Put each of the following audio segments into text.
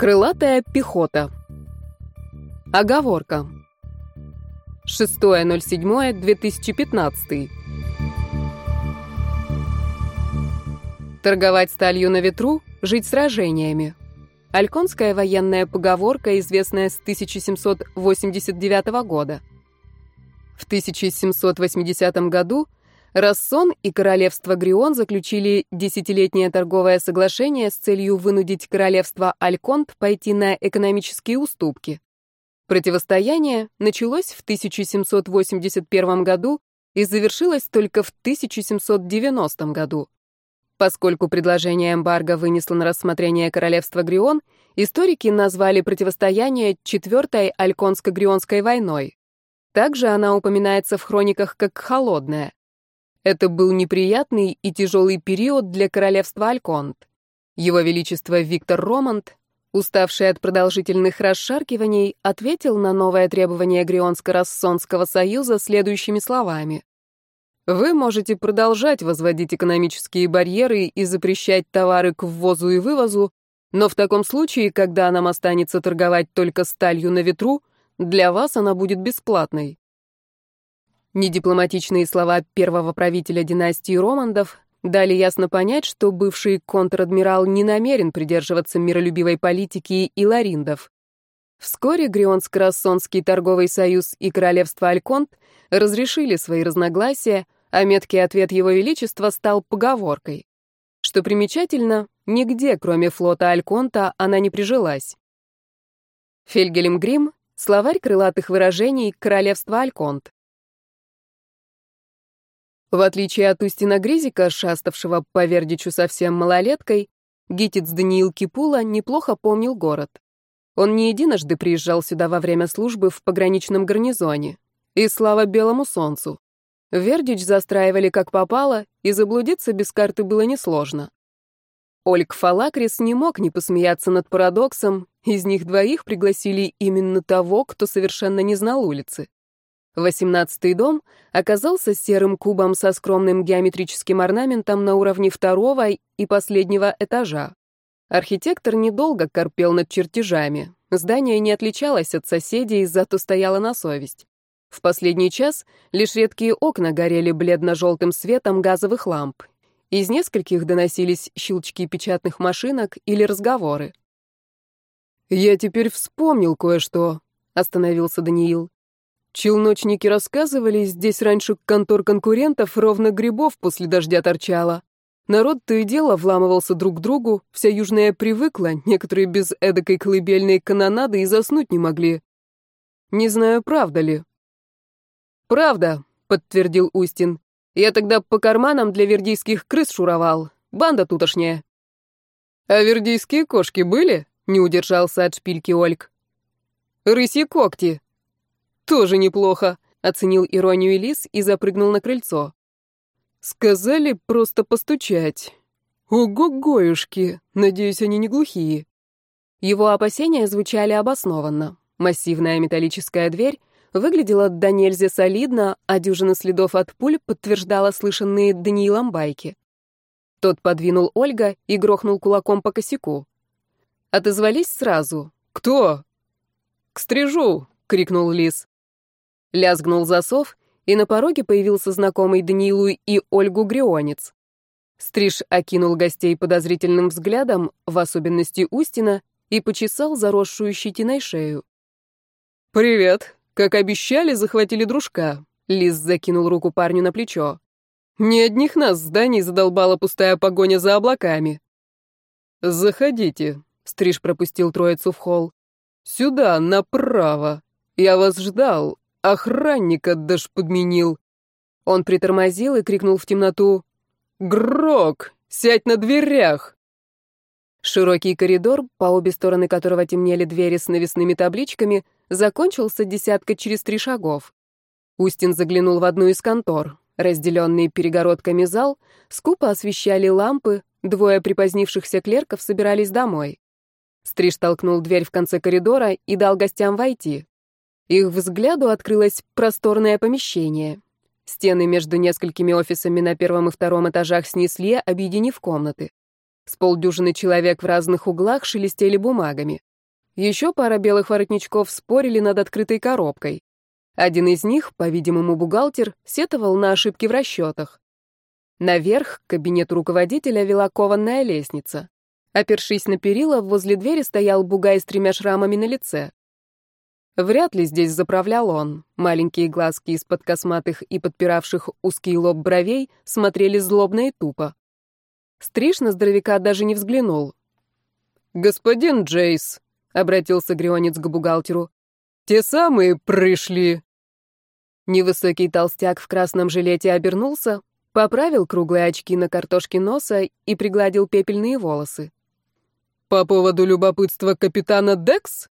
Крылатая пехота. Оговорка. 6.07.2015. Торговать сталью на ветру, жить сражениями. Альконская военная поговорка, известная с 1789 года. В 1780 году Рассон и королевство Грион заключили десятилетнее торговое соглашение с целью вынудить королевство Альконт пойти на экономические уступки. Противостояние началось в 1781 году и завершилось только в 1790 году. Поскольку предложение эмбарго вынесло на рассмотрение королевства Грион, историки назвали противостояние Четвертой Альконско-Грионской войной. Также она упоминается в хрониках как «холодная». Это был неприятный и тяжелый период для королевства Альконт. Его Величество Виктор Романт, уставший от продолжительных расшаркиваний, ответил на новое требование Грионско-Рассонского союза следующими словами. «Вы можете продолжать возводить экономические барьеры и запрещать товары к ввозу и вывозу, но в таком случае, когда нам останется торговать только сталью на ветру, для вас она будет бесплатной. Недипломатичные слова первого правителя династии Романдов дали ясно понять, что бывший контр-адмирал не намерен придерживаться миролюбивой политики и лариндов. Вскоре Грионско-Рассонский торговый союз и королевство Альконт разрешили свои разногласия, а меткий ответ его величества стал поговоркой. Что примечательно, нигде, кроме флота Альконта, она не прижилась. Фельгелем Грим — словарь крылатых выражений королевства Альконт. В отличие от Устина Гризика, шаставшего по Вердичу совсем малолеткой, гитец Даниил Кипула неплохо помнил город. Он не единожды приезжал сюда во время службы в пограничном гарнизоне. И слава белому солнцу. Вердич застраивали как попало, и заблудиться без карты было несложно. Ольг Фалакрис не мог не посмеяться над парадоксом, из них двоих пригласили именно того, кто совершенно не знал улицы. Восемнадцатый дом оказался серым кубом со скромным геометрическим орнаментом на уровне второго и последнего этажа. Архитектор недолго корпел над чертежами. Здание не отличалось от соседей, зато стояло на совесть. В последний час лишь редкие окна горели бледно-желтым светом газовых ламп. Из нескольких доносились щелчки печатных машинок или разговоры. «Я теперь вспомнил кое-что», — остановился Даниил. Челночники рассказывали, здесь раньше контор конкурентов ровно грибов после дождя торчало. Народ то и дело вламывался друг к другу, вся южная привыкла, некоторые без эдакой колыбельной канонады и заснуть не могли. Не знаю, правда ли. «Правда», — подтвердил Устин. «Я тогда по карманам для вердийских крыс шуровал. Банда тутошняя». «А вердийские кошки были?» — не удержался от шпильки Ольг. «Рысьи когти», «Тоже неплохо», — оценил иронию Лис и запрыгнул на крыльцо. «Сказали просто постучать. Ого-гоюшки, надеюсь, они не глухие». Его опасения звучали обоснованно. Массивная металлическая дверь выглядела до нельзя солидно, а дюжина следов от пуль подтверждала слышанные Даниилом байки. Тот подвинул Ольга и грохнул кулаком по косяку. Отозвались сразу. «Кто?» «К стрижу!» — крикнул Лис. Лязгнул засов, и на пороге появился знакомый Даниилу и Ольгу Грионец. Стриж окинул гостей подозрительным взглядом, в особенности Устина, и почесал заросшую щетиной шею. «Привет. Как обещали, захватили дружка». Лис закинул руку парню на плечо. «Не одних нас зданий задолбала пустая погоня за облаками». «Заходите», — Стриж пропустил троицу в холл. «Сюда, направо. Я вас ждал. Охранника даже подменил. Он притормозил и крикнул в темноту. «Грок, сядь на дверях!» Широкий коридор, по обе стороны которого темнели двери с навесными табличками, закончился десятка через три шагов. Устин заглянул в одну из контор. Разделенный перегородками зал скупо освещали лампы, двое припозднившихся клерков собирались домой. Стриж толкнул дверь в конце коридора и дал гостям войти. Их взгляду открылось просторное помещение. Стены между несколькими офисами на первом и втором этажах снесли, объединив комнаты. С полдюжины человек в разных углах шелестели бумагами. Еще пара белых воротничков спорили над открытой коробкой. Один из них, по-видимому, бухгалтер, сетовал на ошибки в расчетах. Наверх к кабинету руководителя вела кованная лестница. Опершись на перила, возле двери стоял бугай с тремя шрамами на лице. Вряд ли здесь заправлял он. Маленькие глазки из-под косматых и подпиравших узкий лоб бровей смотрели злобно и тупо. Стриж на здоровяка даже не взглянул. «Господин Джейс», — обратился Грионец к бухгалтеру, — «те самые пришли». Невысокий толстяк в красном жилете обернулся, поправил круглые очки на картошке носа и пригладил пепельные волосы. «По поводу любопытства капитана Декс?»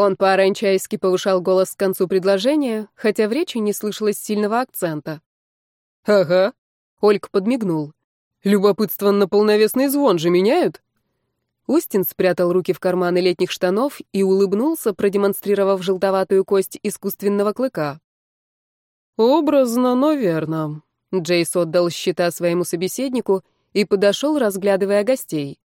Он по-оранчайски повышал голос к концу предложения, хотя в речи не слышалось сильного акцента. «Ага», — Ольг подмигнул. Любопытство на полновесный звон же меняют?» Устин спрятал руки в карманы летних штанов и улыбнулся, продемонстрировав желтоватую кость искусственного клыка. «Образно, но верно». Джейс отдал счета своему собеседнику и подошел, разглядывая гостей.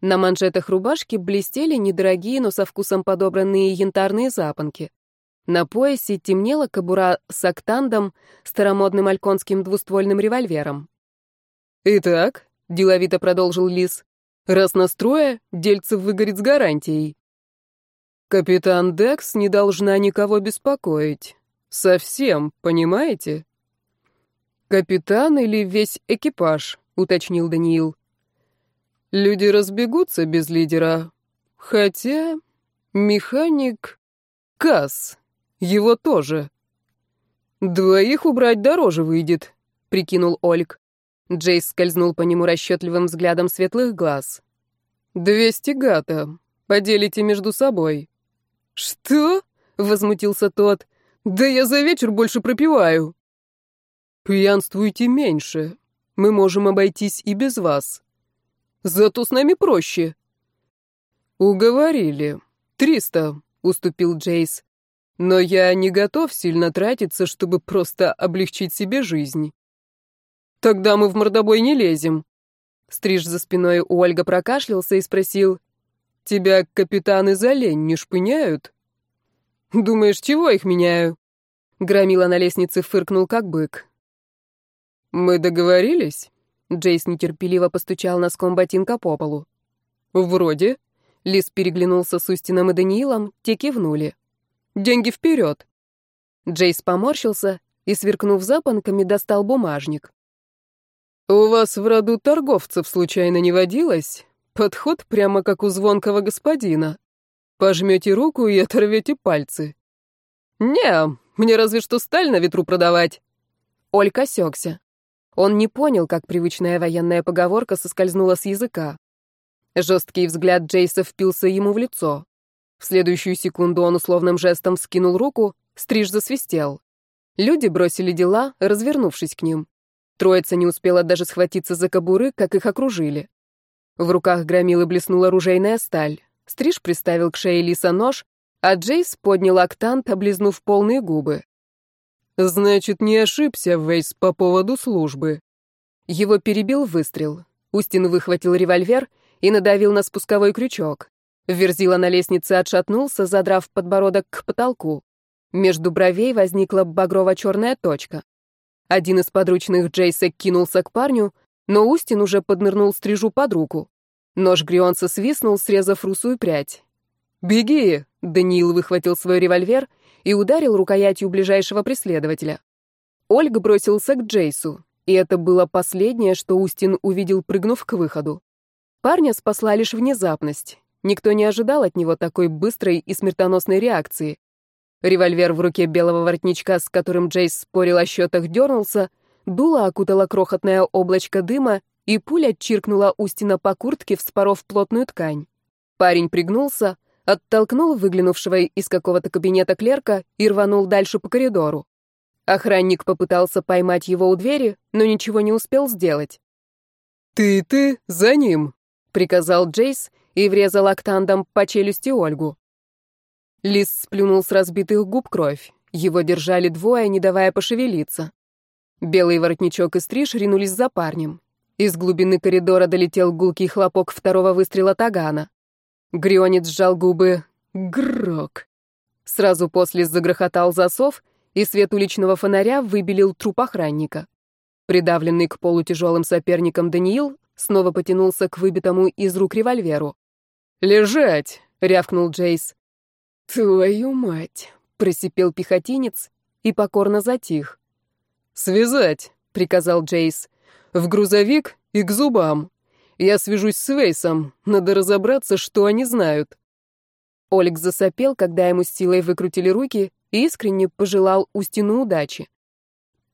На манжетах рубашки блестели недорогие, но со вкусом подобранные янтарные запонки. На поясе темнела кобура с октандом, старомодным альконским двуствольным револьвером. «Итак», — деловито продолжил Лис, — «раз настроя, дельце выгорит с гарантией». «Капитан Декс не должна никого беспокоить. Совсем, понимаете?» «Капитан или весь экипаж?» — уточнил Даниил. «Люди разбегутся без лидера. Хотя... Механик... Касс. Его тоже. Двоих убрать дороже выйдет», — прикинул Ольг. Джейс скользнул по нему расчетливым взглядом светлых глаз. «Двести гата. Поделите между собой». «Что?» — возмутился тот. «Да я за вечер больше пропиваю». «Пьянствуйте меньше. Мы можем обойтись и без вас. Зато с нами проще». «Уговорили. Триста», — уступил Джейс. «Но я не готов сильно тратиться, чтобы просто облегчить себе жизнь». Тогда мы в мордобой не лезем. Стриж за спиной у Ольга прокашлялся и спросил. Тебя капитаны за лень не шпыняют? Думаешь, чего их меняю? Громила на лестнице фыркнул, как бык. Мы договорились? Джейс нетерпеливо постучал носком ботинка по полу. Вроде. Лис переглянулся с Устином и Даниилом, те кивнули. Деньги вперед. Джейс поморщился и, сверкнув запонками, достал бумажник. «У вас в роду торговцев случайно не водилось? Подход прямо как у звонкого господина. Пожмете руку и оторвете пальцы». «Не, мне разве что сталь на ветру продавать». Олька осекся. Он не понял, как привычная военная поговорка соскользнула с языка. Жесткий взгляд Джейса впился ему в лицо. В следующую секунду он условным жестом скинул руку, стриж засвистел. Люди бросили дела, развернувшись к ним. Троица не успела даже схватиться за кобуры, как их окружили. В руках громилы блеснула оружейная сталь. Стриж приставил к шее Лиса нож, а Джейс поднял актант, облизнув полные губы. «Значит, не ошибся, Вейс, по поводу службы». Его перебил выстрел. Устин выхватил револьвер и надавил на спусковой крючок. Верзила на лестнице отшатнулся, задрав подбородок к потолку. Между бровей возникла багрово-черная точка. Один из подручных Джейса кинулся к парню, но Устин уже поднырнул стрижу под руку. Нож Грионца свистнул, срезав русую прядь. «Беги!» — Даниил выхватил свой револьвер и ударил рукоятью ближайшего преследователя. Ольга бросился к Джейсу, и это было последнее, что Устин увидел, прыгнув к выходу. Парня спасла лишь внезапность. Никто не ожидал от него такой быстрой и смертоносной реакции. Револьвер в руке белого воротничка, с которым Джейс спорил о счетах, дернулся, дуло окутало крохотное облачко дыма, и пуля чиркнула Устина по куртке, вспоров плотную ткань. Парень пригнулся, оттолкнул выглянувшего из какого-то кабинета клерка и рванул дальше по коридору. Охранник попытался поймать его у двери, но ничего не успел сделать. «Ты, ты, за ним!» — приказал Джейс и врезал октандом по челюсти Ольгу. Лис сплюнул с разбитых губ кровь. Его держали двое, не давая пошевелиться. Белый воротничок и стриж ринулись за парнем. Из глубины коридора долетел гулкий хлопок второго выстрела тагана. Грионец сжал губы. Грок. Сразу после загрохотал засов, и свет уличного фонаря выбелил труп охранника. Придавленный к полу тяжелым соперником Даниил снова потянулся к выбитому из рук револьверу. «Лежать!» — рявкнул Джейс. «Твою мать!» — просипел пехотинец и покорно затих. «Связать!» — приказал Джейс. «В грузовик и к зубам. Я свяжусь с Вейсом. Надо разобраться, что они знают». Олег засопел, когда ему с силой выкрутили руки, и искренне пожелал Устину удачи.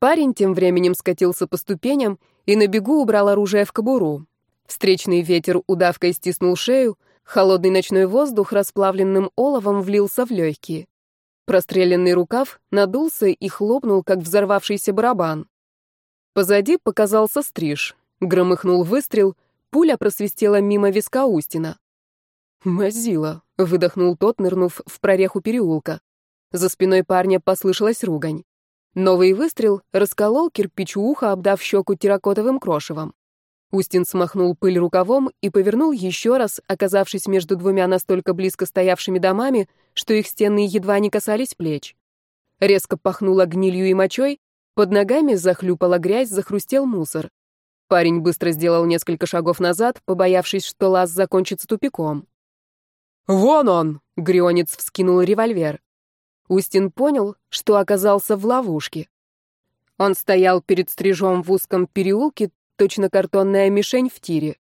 Парень тем временем скатился по ступеням и на бегу убрал оружие в кобуру. Встречный ветер удавкой стиснул шею, холодный ночной воздух расплавленным оловом влился в легкие. Простреленный рукав надулся и хлопнул, как взорвавшийся барабан. Позади показался стриж. Громыхнул выстрел, пуля просвистела мимо виска Устина. «Мазила», — выдохнул тот, нырнув в прореху переулка. За спиной парня послышалась ругань. Новый выстрел расколол кирпич уха, обдав щеку терракотовым крошевом. Устин смахнул пыль рукавом и повернул еще раз, оказавшись между двумя настолько близко стоявшими домами, что их стены едва не касались плеч. Резко пахнуло гнилью и мочой, под ногами захлюпала грязь, захрустел мусор. Парень быстро сделал несколько шагов назад, побоявшись, что лаз закончится тупиком. «Вон он!» — Грионец вскинул револьвер. Устин понял, что оказался в ловушке. Он стоял перед стрижом в узком переулке, точно картонная мишень в тире.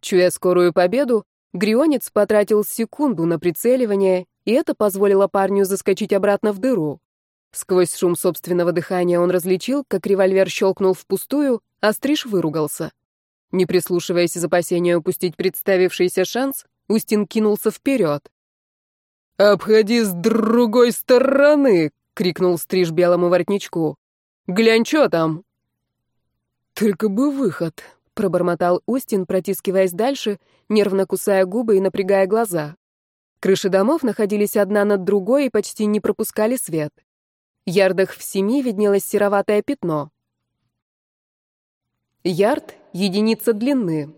Чуя скорую победу, Грионец потратил секунду на прицеливание, и это позволило парню заскочить обратно в дыру. Сквозь шум собственного дыхания он различил, как револьвер щелкнул впустую, а стриж выругался. Не прислушиваясь из опасения упустить представившийся шанс, Устин кинулся вперед. «Обходи с другой стороны!» — крикнул стриж белому воротничку. «Глянь, что там!» «Только бы выход!» — пробормотал Устин, протискиваясь дальше, нервно кусая губы и напрягая глаза. Крыши домов находились одна над другой и почти не пропускали свет. Ярдах в семи виднелось сероватое пятно. Ярд — единица длины.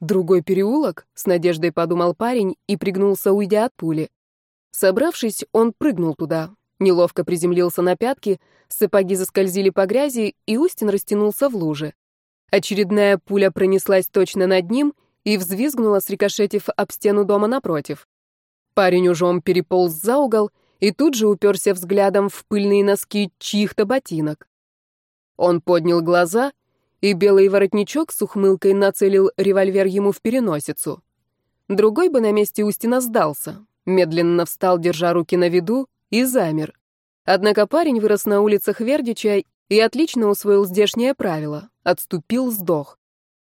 Другой переулок, с надеждой подумал парень и пригнулся, уйдя от пули. Собравшись, он прыгнул туда, неловко приземлился на пятки, сапоги заскользили по грязи, и Устин растянулся в луже. Очередная пуля пронеслась точно над ним и взвизгнула, срикошетив об стену дома напротив. Парень ужом переполз за угол и тут же уперся взглядом в пыльные носки чьих-то ботинок. Он поднял глаза и белый воротничок с ухмылкой нацелил револьвер ему в переносицу. Другой бы на месте Устина сдался, медленно встал, держа руки на виду, и замер. Однако парень вырос на улицах Вердича и отлично усвоил здешнее правило — отступил, сдох.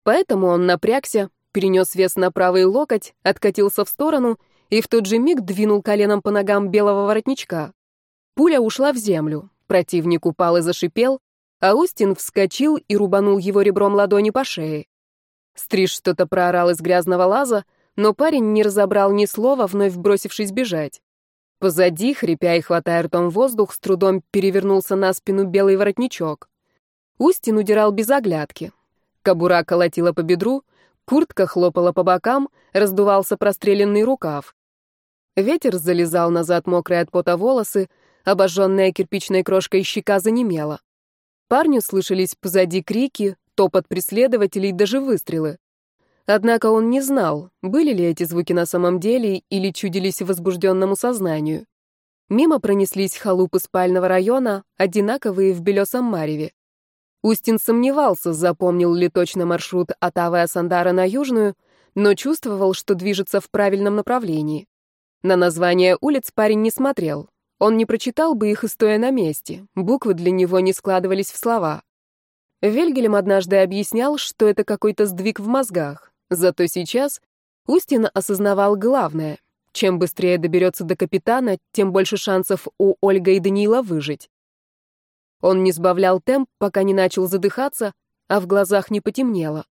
Поэтому он напрягся, перенес вес на правый локоть, откатился в сторону и в тот же миг двинул коленом по ногам белого воротничка. Пуля ушла в землю, противник упал и зашипел, Аустин вскочил и рубанул его ребром ладони по шее. Стриж что-то проорал из грязного лаза, но парень не разобрал ни слова, вновь бросившись бежать. Позади, хрипя и хватая ртом воздух, с трудом перевернулся на спину белый воротничок. Устин удирал без оглядки. Кобура колотила по бедру, куртка хлопала по бокам, раздувался простреленный рукав. Ветер залезал назад мокрые от пота волосы, обожженная кирпичной крошкой щека занемела. Парню слышались позади крики, топот преследователей, даже выстрелы. Однако он не знал, были ли эти звуки на самом деле или чудились возбужденному сознанию. Мимо пронеслись халупы спального района, одинаковые в белесом мареве. Устин сомневался, запомнил ли точно маршрут от Авиасандара на Южную, но чувствовал, что движется в правильном направлении. На название улиц парень не смотрел. Он не прочитал бы их и стоя на месте, буквы для него не складывались в слова. Вельгелем однажды объяснял, что это какой-то сдвиг в мозгах, зато сейчас Устин осознавал главное. Чем быстрее доберется до капитана, тем больше шансов у Ольга и Даниила выжить. Он не сбавлял темп, пока не начал задыхаться, а в глазах не потемнело.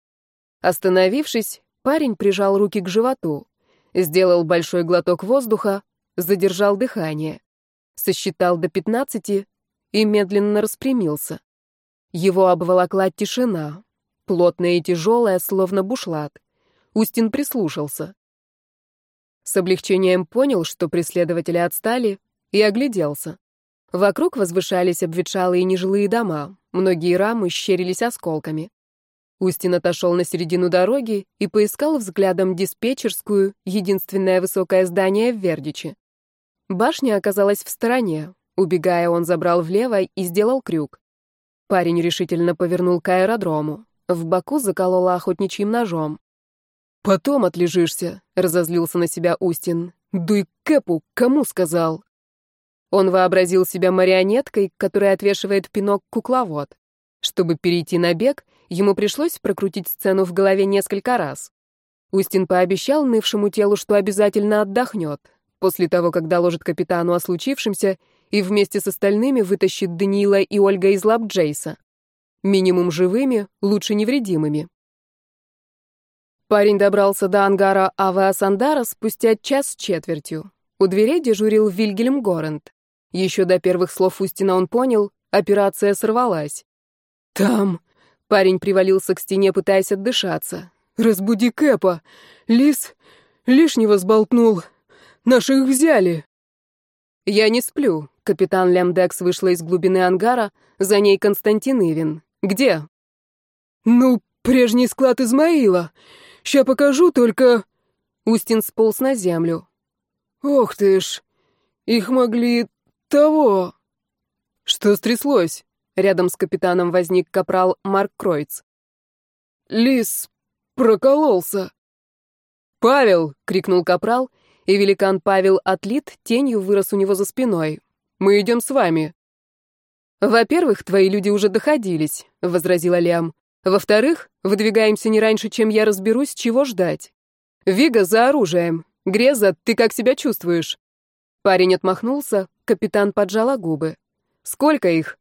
Остановившись, парень прижал руки к животу, сделал большой глоток воздуха, задержал дыхание сосчитал до пятнадцати и медленно распрямился. Его обволокла тишина, плотная и тяжелая, словно бушлат. Устин прислушался. С облегчением понял, что преследователи отстали, и огляделся. Вокруг возвышались обветшалые нежилые дома, многие рамы щерились осколками. Устин отошел на середину дороги и поискал взглядом диспетчерскую, единственное высокое здание в Вердиче. Башня оказалась в стороне. Убегая, он забрал влево и сделал крюк. Парень решительно повернул к аэродрому. В боку заколола охотничьим ножом. «Потом отлежишься», — разозлился на себя Устин. «Дуй Кэпу, кому сказал?» Он вообразил себя марионеткой, которая отвешивает пинок кукловод. Чтобы перейти на бег, ему пришлось прокрутить сцену в голове несколько раз. Устин пообещал нывшему телу, что обязательно отдохнет, после того, как доложит капитану о случившемся и вместе с остальными вытащит Даниила и Ольга из лап Джейса. Минимум живыми, лучше невредимыми. Парень добрался до ангара авиасандара спустя час с четвертью. У дверей дежурил Вильгельм Горент. Еще до первых слов Устина он понял, операция сорвалась. «Там!» — парень привалился к стене, пытаясь отдышаться. «Разбуди Кэпа! Лис лишнего сболтнул! Наших взяли!» «Я не сплю», — капитан Лямдекс вышла из глубины ангара, за ней Константин Ивин. Где? Ну, прежний склад Измаила. Ща покажу, только... Устин сполз на землю. Ох ты ж, их могли того. Что стряслось? Рядом с капитаном возник капрал Марк Кройц. Лис прокололся. «Павел!» — крикнул капрал, и великан Павел отлит тенью вырос у него за спиной. «Мы идем с вами». «Во-первых, твои люди уже доходились», — возразила Лиам. «Во-вторых, выдвигаемся не раньше, чем я разберусь, чего ждать. Вига за оружием. Греза, ты как себя чувствуешь?» Парень отмахнулся, капитан поджала губы. «Сколько их?»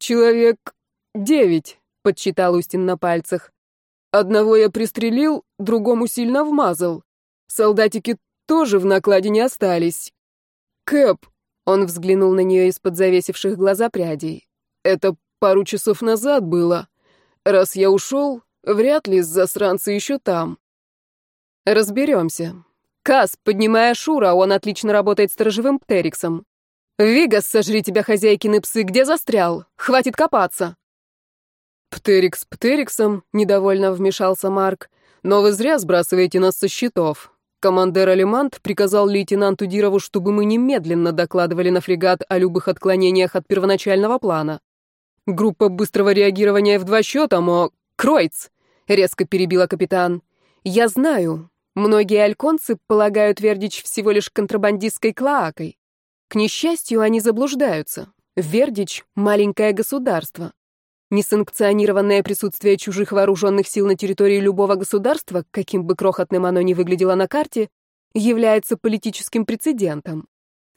«Человек девять», — подсчитал Устин на пальцах. «Одного я пристрелил, другому сильно вмазал. Солдатики тоже в накладе не остались. Кэп, он взглянул на нее из-под завесивших глаза прядей. «Это пару часов назад было. Раз я ушел, вряд ли засранцы еще там». «Разберемся. Кас, поднимая Шура, он отлично работает сторожевым птериксом. Вигас, сожри тебя, хозяйкины псы, где застрял? Хватит копаться!» «Птерикс птериксом», — недовольно вмешался Марк, «но вы зря сбрасываете нас со счетов. Командир Алимант приказал лейтенанту Дирову, чтобы мы немедленно докладывали на фрегат о любых отклонениях от первоначального плана. Группа быстрого реагирования в два счета, но... Кройц! Резко перебила капитан. Я знаю. Многие альконцы полагают Вердич всего лишь контрабандистской клоакой. К несчастью, они заблуждаются. Вердич — маленькое государство. Несанкционированное присутствие чужих вооруженных сил на территории любого государства, каким бы крохотным оно ни выглядело на карте, является политическим прецедентом.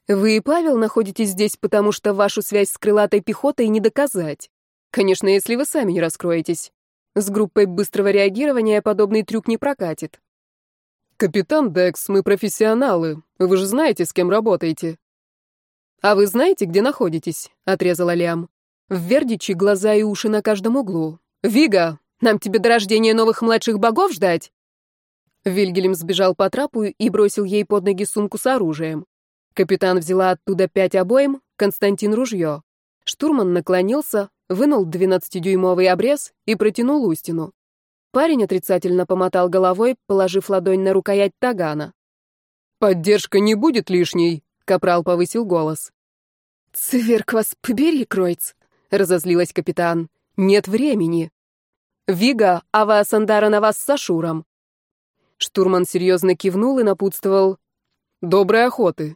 Вы и Павел находитесь здесь, потому что вашу связь с крылатой пехотой не доказать. Конечно, если вы сами не раскроетесь. С группой быстрого реагирования подобный трюк не прокатит. «Капитан Декс, мы профессионалы. Вы же знаете, с кем работаете». «А вы знаете, где находитесь?» — отрезала Лиам. В Вердичи глаза и уши на каждом углу. «Вига, нам тебе до рождения новых младших богов ждать?» Вильгельм сбежал по трапу и бросил ей под ноги сумку с оружием. Капитан взяла оттуда пять обоим, Константин ружье. Штурман наклонился, вынул двенадцатидюймовый обрез и протянул Устину. Парень отрицательно помотал головой, положив ладонь на рукоять тагана. «Поддержка не будет лишней», — капрал повысил голос. «Цверк вас побери, Кройц», разозлилась капитан. Нет времени. Вига, ава Сандара на вас с Ашуром. Штурман серьезно кивнул и напутствовал. Доброй охоты.